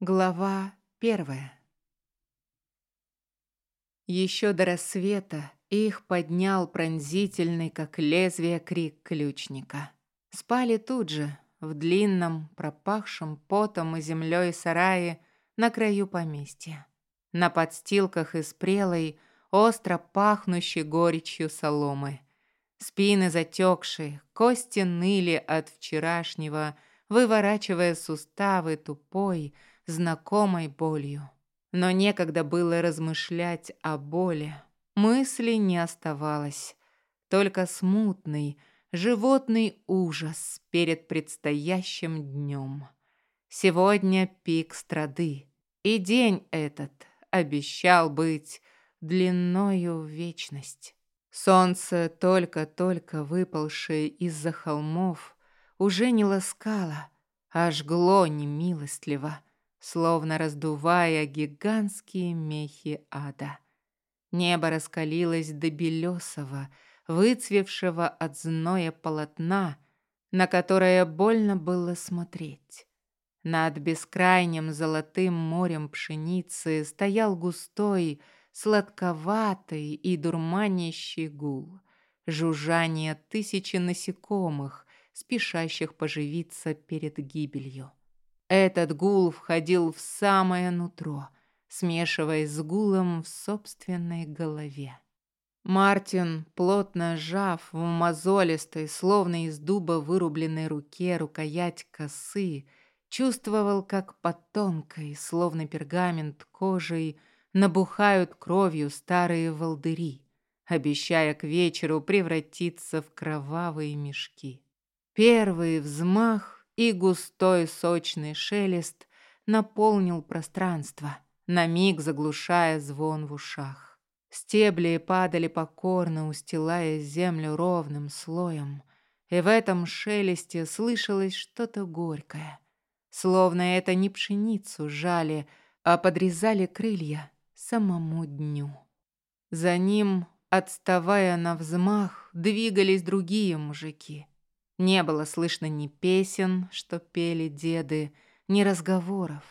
Глава первая. Еще до рассвета их поднял пронзительный, как лезвие, крик ключника. Спали тут же, в длинном, пропахшем потом и землей сарае на краю поместья. На подстилках из прелой, остро пахнущей горечью соломы. Спины затекшие, кости ныли от вчерашнего, выворачивая суставы тупой, знакомой болью. Но некогда было размышлять о боли. Мысли не оставалось. Только смутный, животный ужас перед предстоящим днем. Сегодня пик страды, и день этот обещал быть длиною в вечность. Солнце, только-только выпалшее из-за холмов, уже не ласкало, а жгло немилостливо, словно раздувая гигантские мехи ада. Небо раскалилось до белесого, выцвевшего от зноя полотна, на которое больно было смотреть. Над бескрайним золотым морем пшеницы стоял густой, сладковатый и дурманящий гул, жужжание тысячи насекомых, спешащих поживиться перед гибелью. Этот гул входил в самое нутро, смешиваясь с гулом в собственной голове. Мартин, плотно сжав в мозолистой, словно из дуба вырубленной руке рукоять косы, чувствовал, как под тонкой, словно пергамент кожей, набухают кровью старые волдыри, обещая к вечеру превратиться в кровавые мешки. Первый взмах, и густой сочный шелест наполнил пространство, на миг заглушая звон в ушах. Стебли падали покорно, устилая землю ровным слоем, и в этом шелесте слышалось что-то горькое, словно это не пшеницу жали, а подрезали крылья самому дню. За ним, отставая на взмах, двигались другие мужики — не было слышно ни песен, что пели деды, ни разговоров.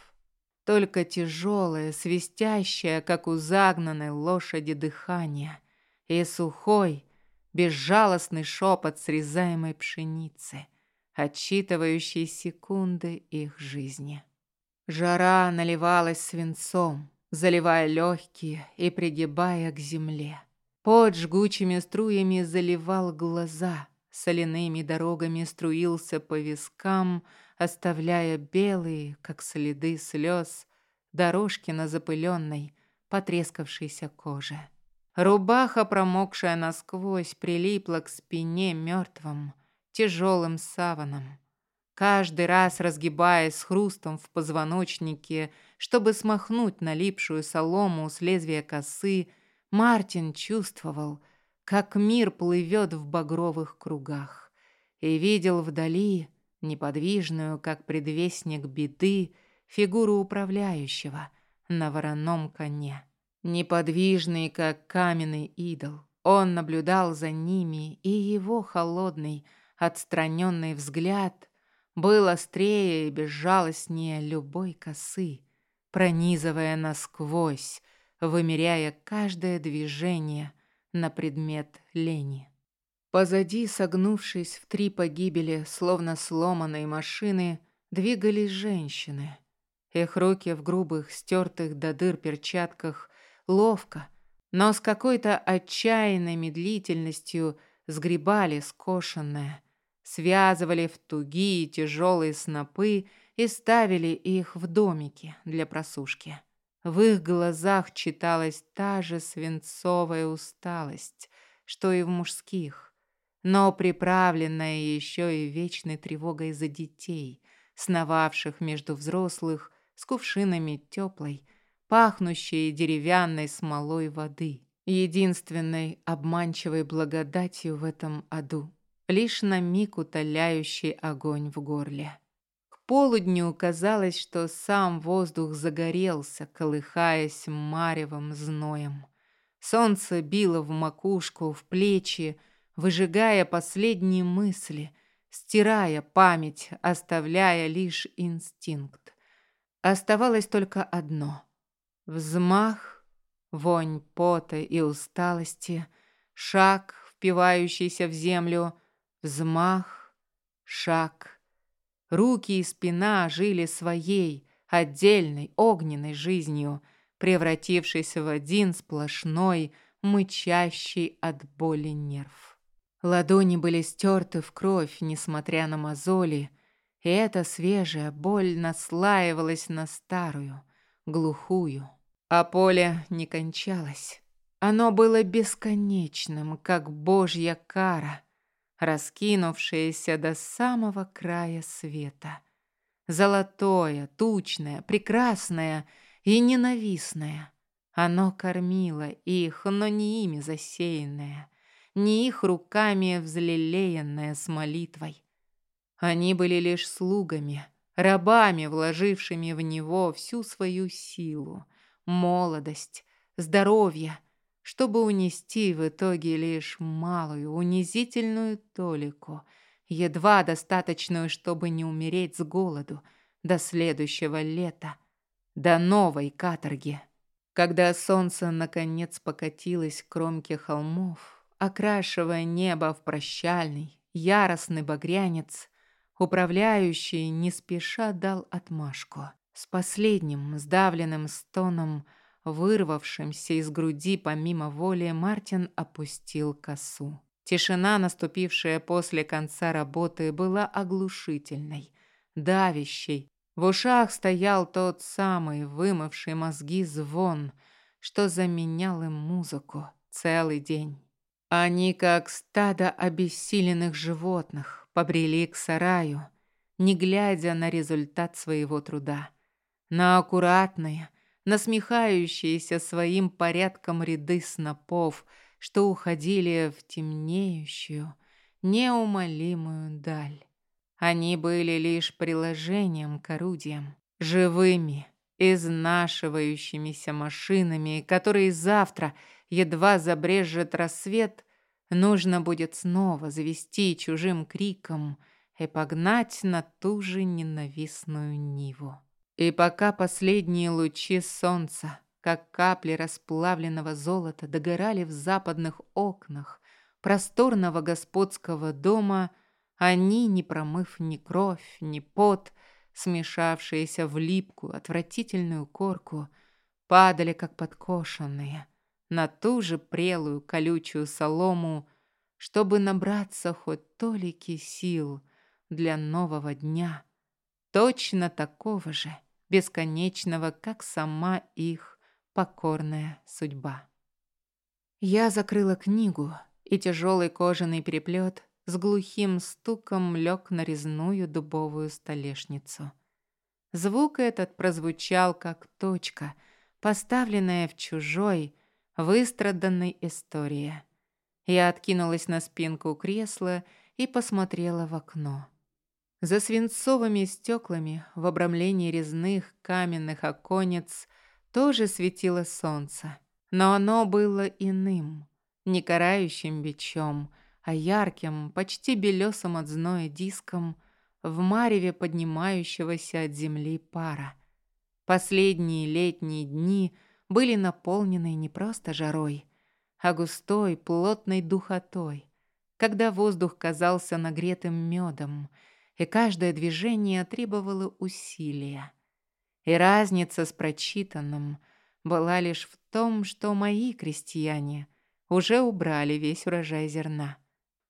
Только тяжелое, свистящее, как у загнанной лошади, дыхание и сухой, безжалостный шепот срезаемой пшеницы, отсчитывающий секунды их жизни. Жара наливалась свинцом, заливая легкие и пригибая к земле. Под жгучими струями заливал глаза — соляными дорогами струился по вискам, оставляя белые, как следы слез, дорожки на запыленной, потрескавшейся коже. Рубаха, промокшая насквозь, прилипла к спине мертвым, тяжелым саваном. Каждый раз разгибаясь с хрустом в позвоночнике, чтобы смахнуть налипшую солому с лезвия косы, Мартин чувствовал — как мир плывет в багровых кругах, и видел вдали неподвижную, как предвестник беды, фигуру управляющего на вороном коне. Неподвижный, как каменный идол, он наблюдал за ними, и его холодный, отстраненный взгляд был острее и безжалостнее любой косы, пронизывая насквозь, вымеряя каждое движение, на предмет лени. Позади, согнувшись в три погибели, словно сломанной машины, двигались женщины. Их руки в грубых, стертых до дыр перчатках ловко, но с какой-то отчаянной медлительностью сгребали скошенное, связывали в тугие тяжелые снопы и ставили их в домики для просушки. В их глазах читалась та же свинцовая усталость, что и в мужских, но приправленная еще и вечной тревогой за детей, сновавших между взрослых с кувшинами теплой, пахнущей деревянной смолой воды, единственной обманчивой благодатью в этом аду, лишь на миг утоляющий огонь в горле полудню казалось, что сам воздух загорелся, колыхаясь маревом зноем. Солнце било в макушку, в плечи, выжигая последние мысли, стирая память, оставляя лишь инстинкт. Оставалось только одно. Взмах, вонь пота и усталости, шаг, впивающийся в землю, взмах, шаг. Руки и спина жили своей, отдельной, огненной жизнью, превратившейся в один сплошной, мычащий от боли нерв. Ладони были стерты в кровь, несмотря на мозоли, и эта свежая боль наслаивалась на старую, глухую. А поле не кончалось. Оно было бесконечным, как божья кара, раскинувшаяся до самого края света. Золотое, тучное, прекрасное и ненавистное. Оно кормило их, но не ими засеянное, не их руками взлелеянное с молитвой. Они были лишь слугами, рабами, вложившими в него всю свою силу, молодость, здоровье, чтобы унести в итоге лишь малую, унизительную толику, едва достаточную, чтобы не умереть с голоду до следующего лета, до новой каторги. Когда солнце наконец покатилось к кромке холмов, окрашивая небо в прощальный, яростный багрянец, Управляющий не спеша дал отмашку. С последним сдавленным стоном, вырвавшимся из груди помимо воли, Мартин опустил косу. Тишина, наступившая после конца работы, была оглушительной, давящей. В ушах стоял тот самый вымывший мозги звон, что заменял им музыку целый день. Они, как стадо обессиленных животных, побрели к сараю, не глядя на результат своего труда. На аккуратные, насмехающиеся своим порядком ряды снопов, что уходили в темнеющую, неумолимую даль. Они были лишь приложением к орудиям, живыми, изнашивающимися машинами, которые завтра, едва забрежет рассвет, Нужно будет снова завести чужим криком и погнать на ту же ненавистную Ниву. И пока последние лучи солнца, как капли расплавленного золота, догорали в западных окнах просторного господского дома, они, не промыв ни кровь, ни пот, смешавшиеся в липкую, отвратительную корку, падали, как подкошенные — на ту же прелую колючую солому, чтобы набраться хоть толики сил для нового дня, точно такого же, бесконечного, как сама их покорная судьба. Я закрыла книгу, и тяжелый кожаный переплет с глухим стуком лег на резную дубовую столешницу. Звук этот прозвучал как точка, поставленная в чужой, выстраданной истории. Я откинулась на спинку кресла и посмотрела в окно. За свинцовыми стеклами в обрамлении резных каменных оконец тоже светило солнце, но оно было иным, не карающим бичом, а ярким, почти белесым от зноя диском в мареве поднимающегося от земли пара. Последние летние дни — были наполнены не просто жарой, а густой, плотной духотой, когда воздух казался нагретым медом, и каждое движение требовало усилия. И разница с прочитанным была лишь в том, что мои крестьяне уже убрали весь урожай зерна.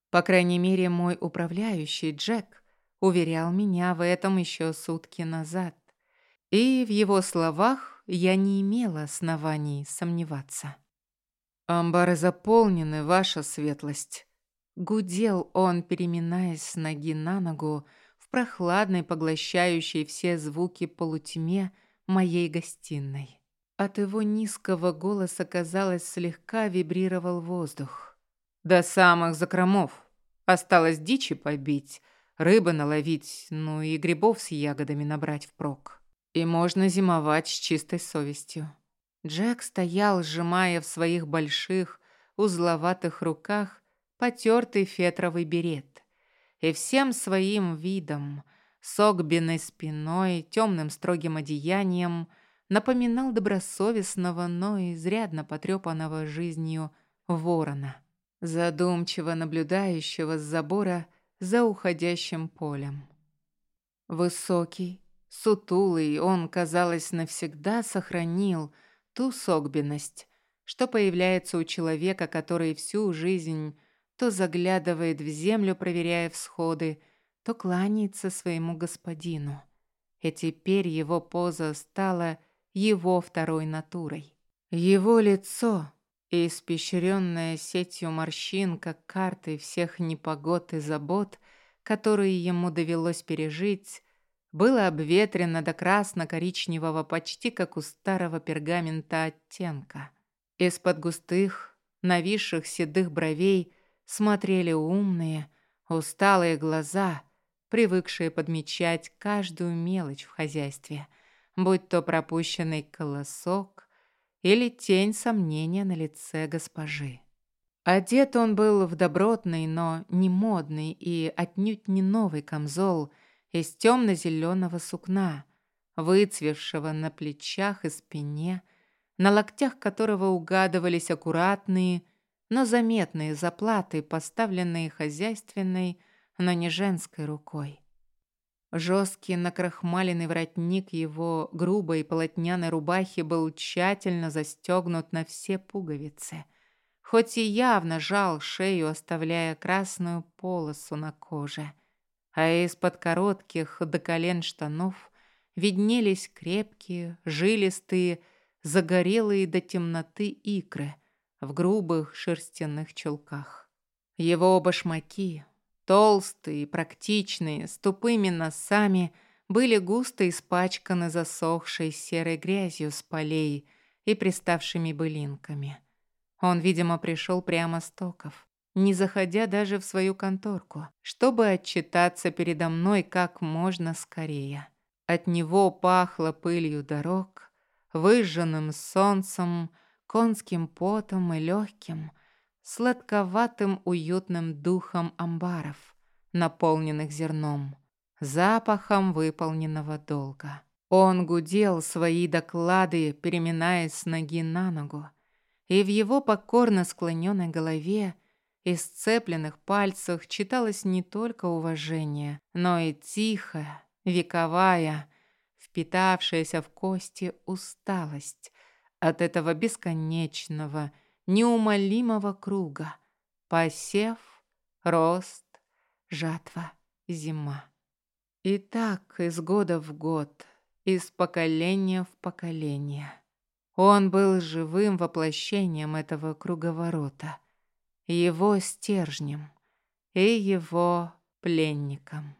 По крайней мере, мой управляющий Джек уверял меня в этом еще сутки назад. И в его словах я не имела оснований сомневаться. «Амбары заполнены, ваша светлость». Гудел он, переминаясь с ноги на ногу, в прохладной, поглощающей все звуки полутьме моей гостиной. От его низкого голоса, казалось, слегка вибрировал воздух. «До самых закромов. Осталось дичи побить, рыбы наловить, ну и грибов с ягодами набрать впрок». И можно зимовать с чистой совестью. Джек стоял, сжимая в своих больших, узловатых руках потертый фетровый берет. И всем своим видом, с огбенной спиной, темным строгим одеянием, напоминал добросовестного, но изрядно потрепанного жизнью ворона, задумчиво наблюдающего с забора за уходящим полем. Высокий, сутулый, он, казалось, навсегда сохранил ту согбенность, что появляется у человека, который всю жизнь то заглядывает в землю, проверяя всходы, то кланяется своему господину. И теперь его поза стала его второй натурой. Его лицо, испещренное сетью морщин, как карты всех непогод и забот, которые ему довелось пережить, было обветрено до красно-коричневого почти как у старого пергамента оттенка. Из-под густых, нависших седых бровей смотрели умные, усталые глаза, привыкшие подмечать каждую мелочь в хозяйстве, будь то пропущенный колосок или тень сомнения на лице госпожи. Одет он был в добротный, но не модный и отнюдь не новый камзол из темно-зеленого сукна, выцвевшего на плечах и спине, на локтях которого угадывались аккуратные, но заметные заплаты, поставленные хозяйственной, но не женской рукой. Жесткий накрахмаленный воротник его грубой полотняной рубахи был тщательно застегнут на все пуговицы – хоть и явно жал шею, оставляя красную полосу на коже. А из-под коротких до колен штанов виднелись крепкие, жилистые, загорелые до темноты икры в грубых шерстяных чулках. Его башмаки, толстые, и практичные, с тупыми носами, были густо испачканы засохшей серой грязью с полей и приставшими былинками. Он, видимо, пришел прямо с токов, не заходя даже в свою конторку, чтобы отчитаться передо мной как можно скорее. От него пахло пылью дорог, выжженным солнцем, конским потом и легким, сладковатым уютным духом амбаров, наполненных зерном, запахом выполненного долга. Он гудел свои доклады, переминаясь с ноги на ногу, и в его покорно склоненной голове и сцепленных пальцах читалось не только уважение, но и тихая, вековая, впитавшаяся в кости усталость от этого бесконечного, неумолимого круга. Посев, рост, жатва, зима. И так из года в год, из поколения в поколение. Он был живым воплощением этого круговорота, его стержнем и его пленником.